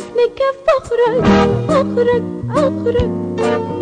اسمك فخرك فخرك فخرك.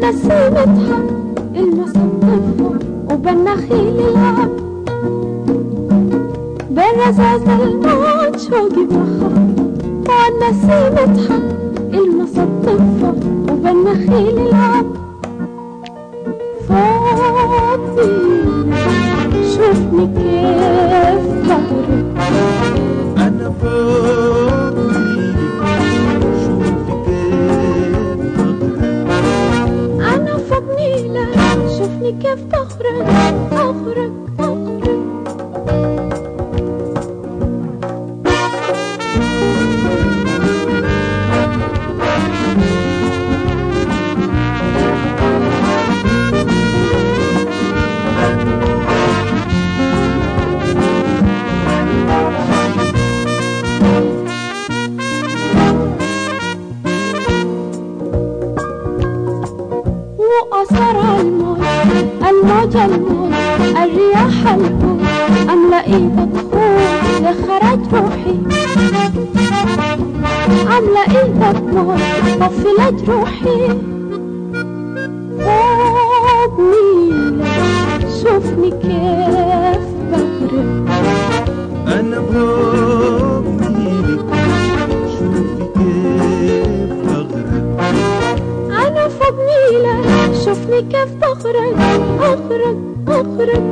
والنسيم يضحك المصطفى وبالنخيل يلعب بالرزاز الموج فوقي مخفى والنسيم يضحك المصطفى وبالنخيل يلعب فاضي شوفني كيف بغرب الموج الموج الرياح الهوج أملأ إيدك خوف يا خرج روحي أملأ إيدك موج طفل جروحي فوق ميلك شوفني كيف بغرق أنا فوق ميلك شوفي كيف بغرق أنا فوق ميلك شوفني كيف بخرج أخرج أخرج